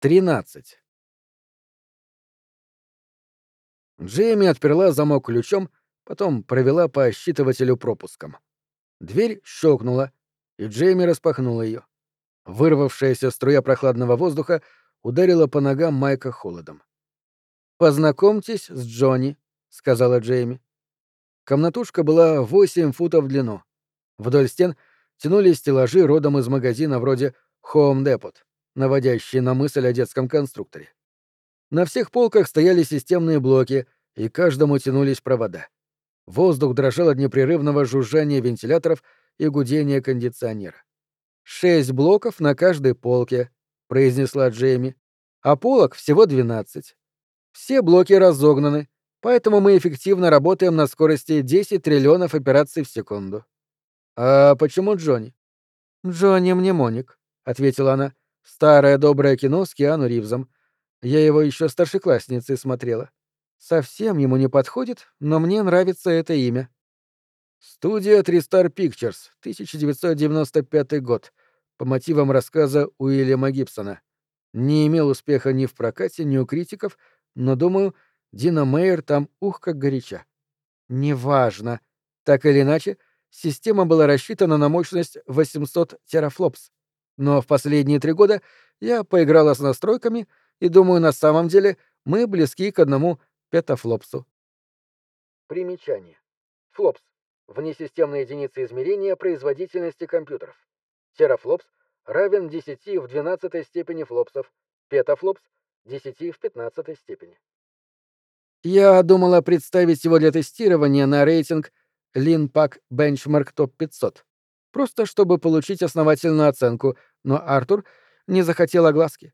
13. Джейми отперла замок ключом, потом провела по считывателю пропуском. Дверь щелкнула, и Джейми распахнула ее. Вырвавшаяся струя прохладного воздуха ударила по ногам Майка холодом. «Познакомьтесь с Джонни», — сказала Джейми. Комнатушка была 8 футов в длину. Вдоль стен тянулись стеллажи родом из магазина вроде Home Depot наводящие на мысль о детском конструкторе. На всех полках стояли системные блоки, и каждому тянулись провода. Воздух дрожал от непрерывного жужжания вентиляторов и гудения кондиционера. «Шесть блоков на каждой полке», — произнесла Джейми, — «а полок всего двенадцать. Все блоки разогнаны, поэтому мы эффективно работаем на скорости 10 триллионов операций в секунду». «А почему Джонни?» «Джонни мнемоник», — ответила она. Старое доброе кино с Киану Ривзом. Я его еще старшеклассницей смотрела. Совсем ему не подходит, но мне нравится это имя. Студия Тристар Pictures, 1995 год, по мотивам рассказа Уильяма Гибсона. Не имел успеха ни в прокате, ни у критиков, но, думаю, Дина Мейер там ух как горяча. Неважно. Так или иначе, система была рассчитана на мощность 800 терафлопс. Но в последние три года я поиграла с настройками и думаю, на самом деле мы близки к одному петафлопсу. Примечание. Флопс. Внесистемная единица измерения производительности компьютеров. Терафлопс равен 10 в 12 степени флопсов. Петафлопс — 10 в 15 степени. Я думала представить его для тестирования на рейтинг Linpack Benchmark Top 500 просто чтобы получить основательную оценку, но Артур не захотел огласки.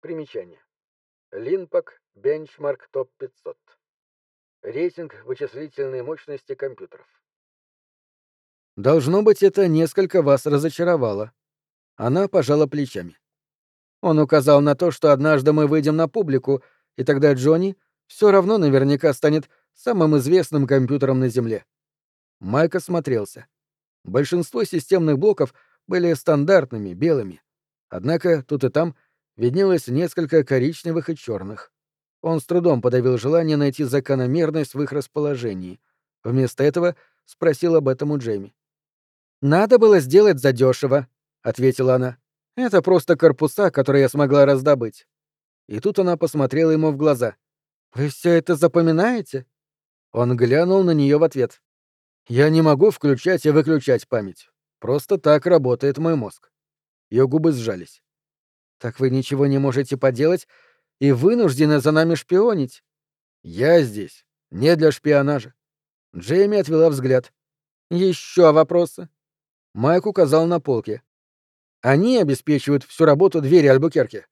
Примечание. Линпак Бенчмарк Топ 500. Рейтинг вычислительной мощности компьютеров. Должно быть, это несколько вас разочаровало. Она пожала плечами. Он указал на то, что однажды мы выйдем на публику, и тогда Джонни все равно наверняка станет самым известным компьютером на Земле. Майк осмотрелся. Большинство системных блоков были стандартными, белыми. Однако тут и там виднелось несколько коричневых и черных. Он с трудом подавил желание найти закономерность в их расположении. Вместо этого спросил об этом у Джейми. «Надо было сделать задешево», — ответила она. «Это просто корпуса, которые я смогла раздобыть». И тут она посмотрела ему в глаза. «Вы все это запоминаете?» Он глянул на нее в ответ. Я не могу включать и выключать память. Просто так работает мой мозг. Ее губы сжались. Так вы ничего не можете поделать и вынуждены за нами шпионить. Я здесь не для шпионажа. Джейми отвела взгляд. Еще вопросы? Майк указал на полки. Они обеспечивают всю работу двери Альбукерки.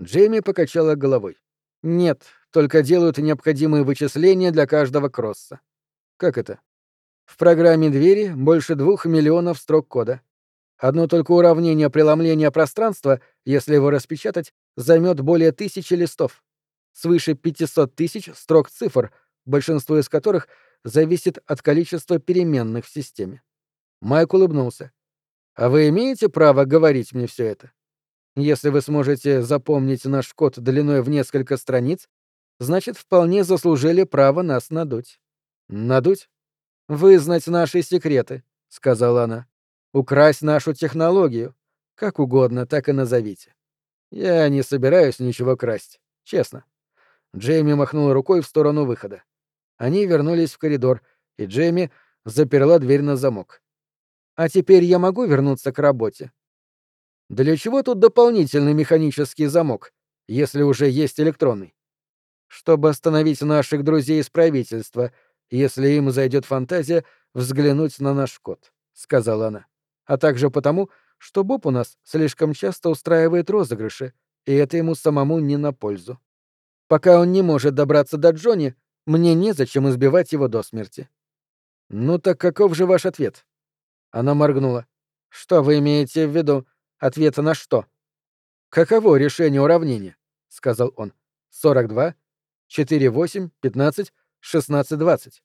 Джейми покачала головой. Нет, только делают необходимые вычисления для каждого кросса. Как это? В программе двери больше двух миллионов строк кода. Одно только уравнение преломления пространства, если его распечатать, займет более тысячи листов. Свыше 500 тысяч строк цифр, большинство из которых зависит от количества переменных в системе. Майк улыбнулся. «А вы имеете право говорить мне все это? Если вы сможете запомнить наш код длиной в несколько страниц, значит, вполне заслужили право нас надуть». «Надуть?» «Вызнать наши секреты», — сказала она. «Украсть нашу технологию. Как угодно, так и назовите. Я не собираюсь ничего красть. Честно». Джейми махнула рукой в сторону выхода. Они вернулись в коридор, и Джейми заперла дверь на замок. «А теперь я могу вернуться к работе?» «Для чего тут дополнительный механический замок, если уже есть электронный?» «Чтобы остановить наших друзей из правительства», если им зайдет фантазия взглянуть на наш код», — сказала она. «А также потому, что Боб у нас слишком часто устраивает розыгрыши, и это ему самому не на пользу. Пока он не может добраться до Джонни, мне незачем избивать его до смерти». «Ну так каков же ваш ответ?» Она моргнула. «Что вы имеете в виду? Ответ на что?» «Каково решение уравнения?» — сказал он. «42, 4, 8, 15, 16.20.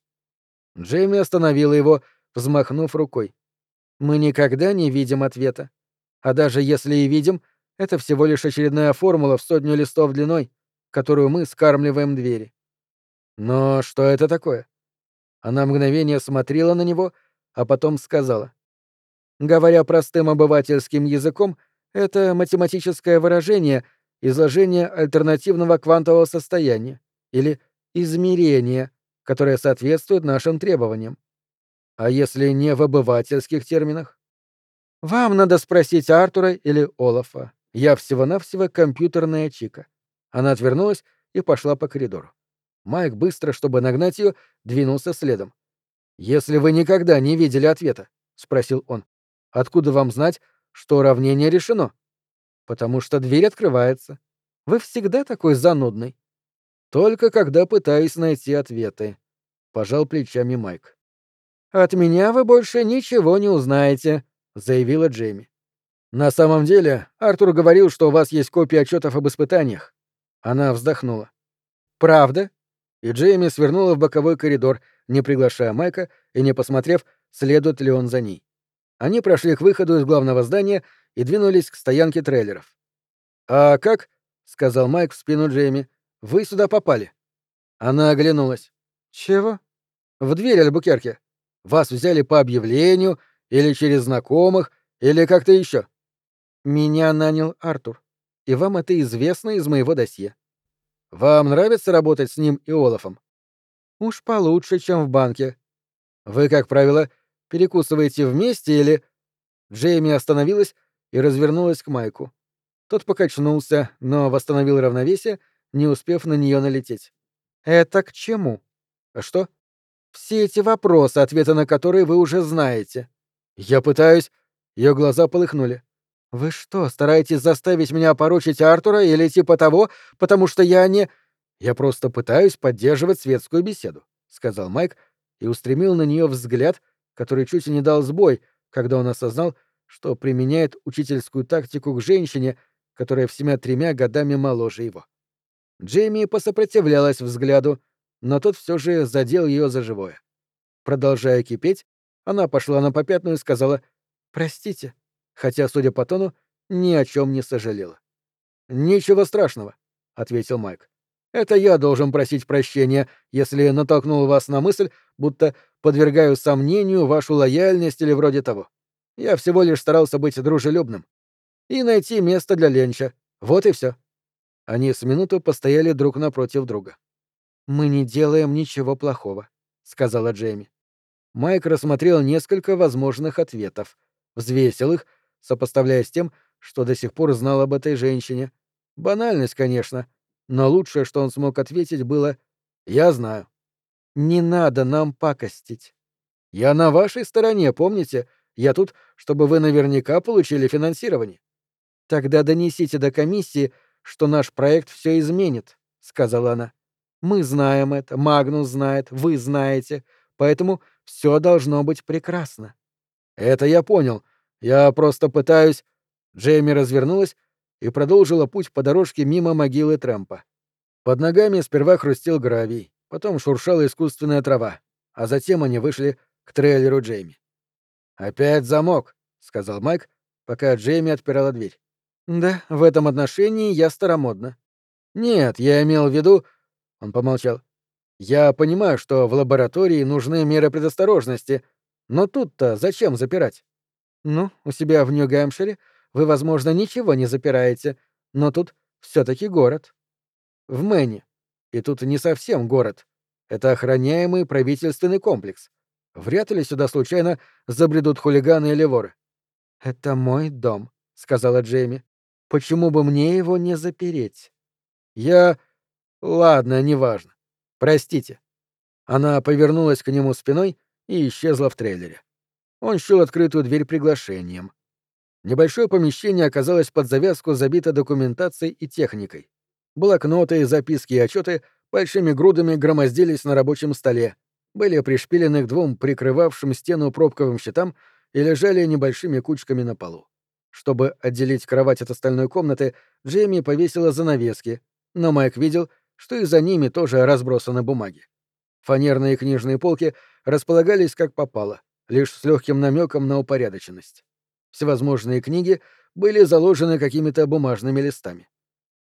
Джейми остановила его, взмахнув рукой. Мы никогда не видим ответа. А даже если и видим, — это всего лишь очередная формула в сотню листов длиной, которую мы скармливаем двери. Но что это такое? Она мгновение смотрела на него, а потом сказала. Говоря простым обывательским языком, это математическое выражение изложение альтернативного квантового состояния или измерения, которое соответствует нашим требованиям. А если не в обывательских терминах? Вам надо спросить Артура или Олафа. Я всего-навсего компьютерная чика. Она отвернулась и пошла по коридору. Майк быстро, чтобы нагнать ее, двинулся следом. «Если вы никогда не видели ответа», — спросил он, — «откуда вам знать, что уравнение решено?» «Потому что дверь открывается. Вы всегда такой занудный». «Только когда пытаюсь найти ответы», — пожал плечами Майк. «От меня вы больше ничего не узнаете», — заявила Джейми. «На самом деле, Артур говорил, что у вас есть копии отчетов об испытаниях». Она вздохнула. «Правда?» И Джейми свернула в боковой коридор, не приглашая Майка и не посмотрев, следует ли он за ней. Они прошли к выходу из главного здания и двинулись к стоянке трейлеров. «А как?» — сказал Майк в спину Джейми. «Вы сюда попали». Она оглянулась. «Чего?» «В дверь Альбукерке. Вас взяли по объявлению, или через знакомых, или как-то еще. Меня нанял Артур, и вам это известно из моего досье. Вам нравится работать с ним и Олафом? Уж получше, чем в банке. Вы, как правило, перекусываете вместе или... Джейми остановилась и развернулась к Майку. Тот покачнулся, но восстановил равновесие, не успев на нее налететь. «Это к чему?» «А что?» Все эти вопросы, ответы на которые вы уже знаете. Я пытаюсь... Ее глаза полыхнули. Вы что, стараетесь заставить меня поручить Артура или типа того, потому что я не... Я просто пытаюсь поддерживать светскую беседу, сказал Майк и устремил на нее взгляд, который чуть не дал сбой, когда он осознал, что применяет учительскую тактику к женщине, которая всеми тремя годами моложе его. Джейми посопротивлялась взгляду, но тот все же задел ее за живое. Продолжая кипеть, она пошла на попятную и сказала «Простите», хотя, судя по тону, ни о чем не сожалела. «Ничего страшного», — ответил Майк. «Это я должен просить прощения, если натолкнул вас на мысль, будто подвергаю сомнению вашу лояльность или вроде того. Я всего лишь старался быть дружелюбным. И найти место для Ленча. Вот и все. Они с минуту постояли друг напротив друга. «Мы не делаем ничего плохого», — сказала Джейми. Майк рассмотрел несколько возможных ответов, взвесил их, сопоставляя с тем, что до сих пор знал об этой женщине. Банальность, конечно, но лучшее, что он смог ответить, было «Я знаю». «Не надо нам пакостить». «Я на вашей стороне, помните? Я тут, чтобы вы наверняка получили финансирование». «Тогда донесите до комиссии, что наш проект все изменит», — сказала она. Мы знаем это, Магнус знает, вы знаете, поэтому все должно быть прекрасно. Это я понял. Я просто пытаюсь... Джейми развернулась и продолжила путь по дорожке мимо могилы Трэмпа. Под ногами сперва хрустел гравий, потом шуршала искусственная трава, а затем они вышли к трейлеру Джейми. «Опять замок», — сказал Майк, пока Джейми отпирала дверь. «Да, в этом отношении я старомодна». «Нет, я имел в виду, он помолчал. «Я понимаю, что в лаборатории нужны меры предосторожности, но тут-то зачем запирать?» «Ну, у себя в Нью-Гэмпшире вы, возможно, ничего не запираете, но тут все таки город». «В Мэне. И тут не совсем город. Это охраняемый правительственный комплекс. Вряд ли сюда случайно забредут хулиганы или воры». «Это мой дом», — сказала Джейми. «Почему бы мне его не запереть?» «Я...» Ладно, неважно. Простите. Она повернулась к нему спиной и исчезла в трейлере. Он счел открытую дверь приглашением. Небольшое помещение оказалось под завязку забито документацией и техникой. Блокноты, записки и отчеты большими грудами громоздились на рабочем столе, были пришпилены к двум прикрывавшим стену пробковым щитам и лежали небольшими кучками на полу. Чтобы отделить кровать от остальной комнаты, Джейми повесила занавески, но Майк видел, что и за ними тоже разбросаны бумаги. Фанерные книжные полки располагались как попало, лишь с легким намеком на упорядоченность. Всевозможные книги были заложены какими-то бумажными листами.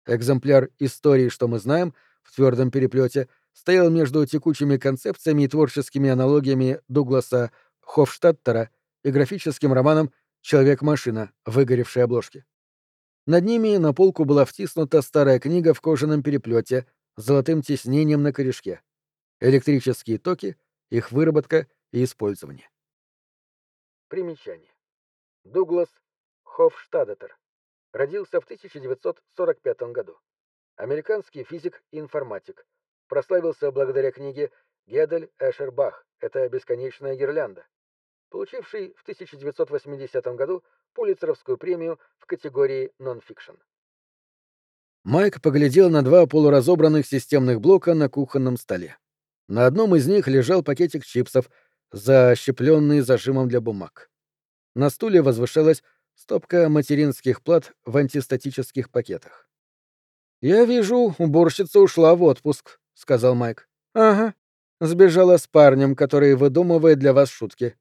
Экземпляр истории, что мы знаем, в твердом переплете, стоял между текучими концепциями и творческими аналогиями Дугласа Хофштадтера и графическим романом «Человек-машина», выгоревшей обложки. Над ними на полку была втиснута старая книга в кожаном переплете с золотым тиснением на корешке. Электрические токи, их выработка и использование. Примечание. Дуглас Хофштадтер родился в 1945 году. Американский физик и информатик. Прославился благодаря книге «Гедель Эшербах. Это бесконечная гирлянда», получивший в 1980 году Пулитцеровскую премию в категории нон-фикшн. Майк поглядел на два полуразобранных системных блока на кухонном столе. На одном из них лежал пакетик чипсов, защепленный зажимом для бумаг. На стуле возвышалась стопка материнских плат в антистатических пакетах. «Я вижу, уборщица ушла в отпуск», — сказал Майк. «Ага. Сбежала с парнем, который выдумывает для вас шутки».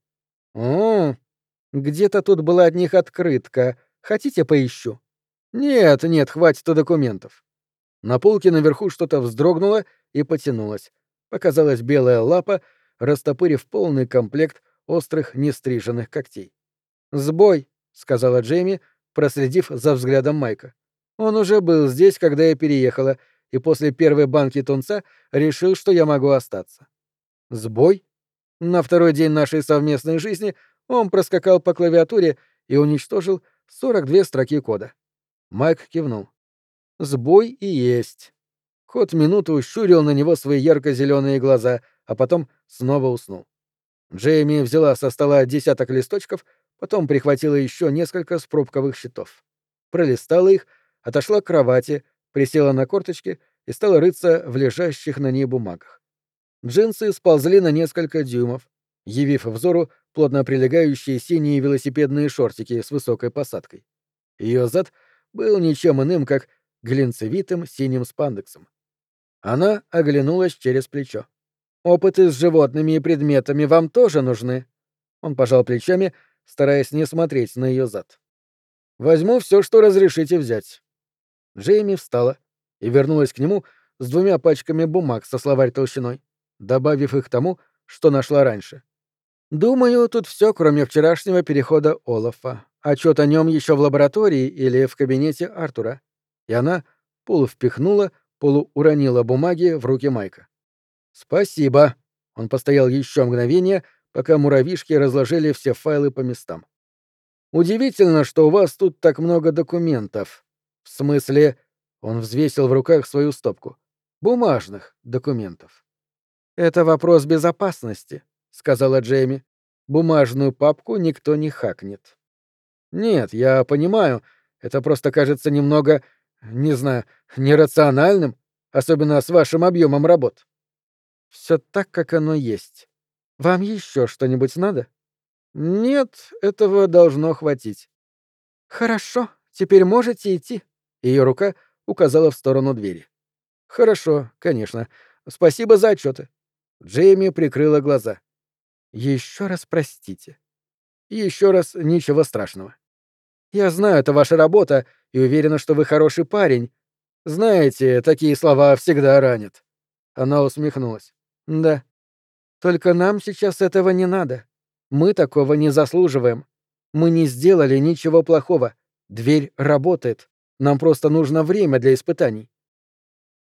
«О, где-то тут была от них открытка. Хотите, поищу?» «Нет, нет, хватит документов». На полке наверху что-то вздрогнуло и потянулось. Показалась белая лапа, растопырив полный комплект острых нестриженных когтей. «Сбой», — сказала Джейми, проследив за взглядом Майка. «Он уже был здесь, когда я переехала, и после первой банки тунца решил, что я могу остаться». «Сбой?» На второй день нашей совместной жизни он проскакал по клавиатуре и уничтожил 42 строки кода. Майк кивнул. «Сбой и есть». Кот минуту щурил на него свои ярко-зеленые глаза, а потом снова уснул. Джейми взяла со стола десяток листочков, потом прихватила еще несколько спробковых счетов. Пролистала их, отошла к кровати, присела на корточки и стала рыться в лежащих на ней бумагах. Джинсы сползли на несколько дюймов, явив взору плотно прилегающие синие велосипедные шортики с высокой посадкой. Ее зад был ничем иным, как глинцевитым синим спандексом. Она оглянулась через плечо. «Опыты с животными и предметами вам тоже нужны?» Он пожал плечами, стараясь не смотреть на ее зад. «Возьму все, что разрешите взять». Джейми встала и вернулась к нему с двумя пачками бумаг со словарь толщиной, добавив их тому, что нашла раньше. «Думаю, тут все, кроме вчерашнего перехода Олафа. Отчет о нем еще в лаборатории или в кабинете Артура». И она полувпихнула Полу уронила бумаги в руки Майка. «Спасибо». Он постоял еще мгновение, пока муравьишки разложили все файлы по местам. «Удивительно, что у вас тут так много документов. В смысле...» Он взвесил в руках свою стопку. «Бумажных документов». «Это вопрос безопасности», — сказала Джейми. «Бумажную папку никто не хакнет». «Нет, я понимаю, это просто кажется немного не знаю, нерациональным, особенно с вашим объемом работ. Все так, как оно есть. Вам еще что-нибудь надо? Нет, этого должно хватить. Хорошо, теперь можете идти. Ее рука указала в сторону двери. Хорошо, конечно. Спасибо за отчеты. Джейми прикрыла глаза. Еще раз простите. Еще раз ничего страшного. Я знаю, это ваша работа, и уверена, что вы хороший парень. Знаете, такие слова всегда ранят». Она усмехнулась. «Да. Только нам сейчас этого не надо. Мы такого не заслуживаем. Мы не сделали ничего плохого. Дверь работает. Нам просто нужно время для испытаний».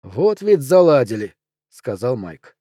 «Вот ведь заладили», — сказал Майк.